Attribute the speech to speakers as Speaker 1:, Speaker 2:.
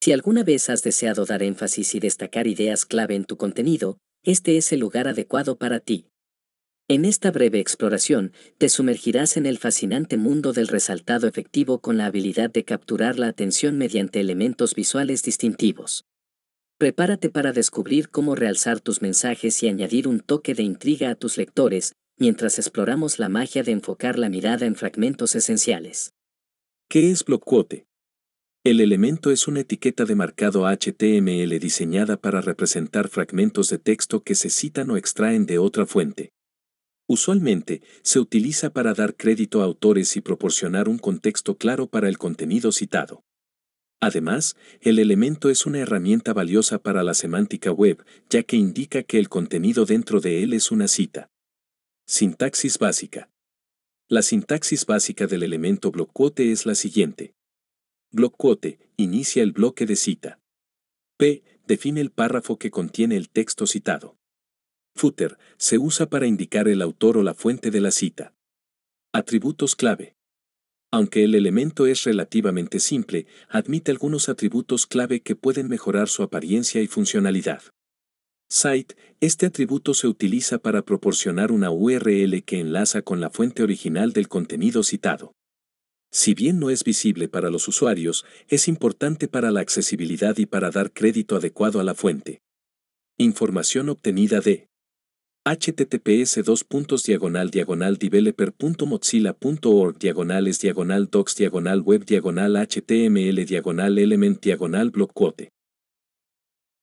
Speaker 1: Si alguna vez has deseado dar énfasis y destacar ideas clave en tu contenido, este es el lugar adecuado para ti. En esta breve exploración, te sumergirás en el fascinante mundo del resaltado efectivo con la habilidad de capturar la atención mediante elementos visuales distintivos. Prepárate para descubrir cómo realzar tus mensajes y añadir un toque de intriga a tus lectores, mientras exploramos la magia de enfocar la mirada en fragmentos esenciales.
Speaker 2: ¿Qué es blockquote? El elemento es una etiqueta de marcado HTML diseñada para representar fragmentos de texto que se citan o extraen de otra fuente. Usualmente, se utiliza para dar crédito a autores y proporcionar un contexto claro para el contenido citado. Además, el elemento es una herramienta valiosa para la semántica web, ya que indica que el contenido dentro de él es una cita. Sintaxis básica. La sintaxis básica del elemento blockquote es la siguiente. Blockquote inicia el bloque de cita. P define el párrafo que contiene el texto citado. Footer se usa para indicar el autor o la fuente de la cita. Atributos clave. Aunque el elemento es relativamente simple, admite algunos atributos clave que pueden mejorar su apariencia y funcionalidad. Site, este atributo se utiliza para proporcionar una URL que enlaza con la fuente original del contenido citado. Si bien no es visible para los usuarios, es importante para la accesibilidad y para dar crédito adecuado a la fuente. Información obtenida de https diagonal diagonal developer.mozilla.org diagonales diagonal docs diagonal web diagonal html diagonal element diagonal blockquote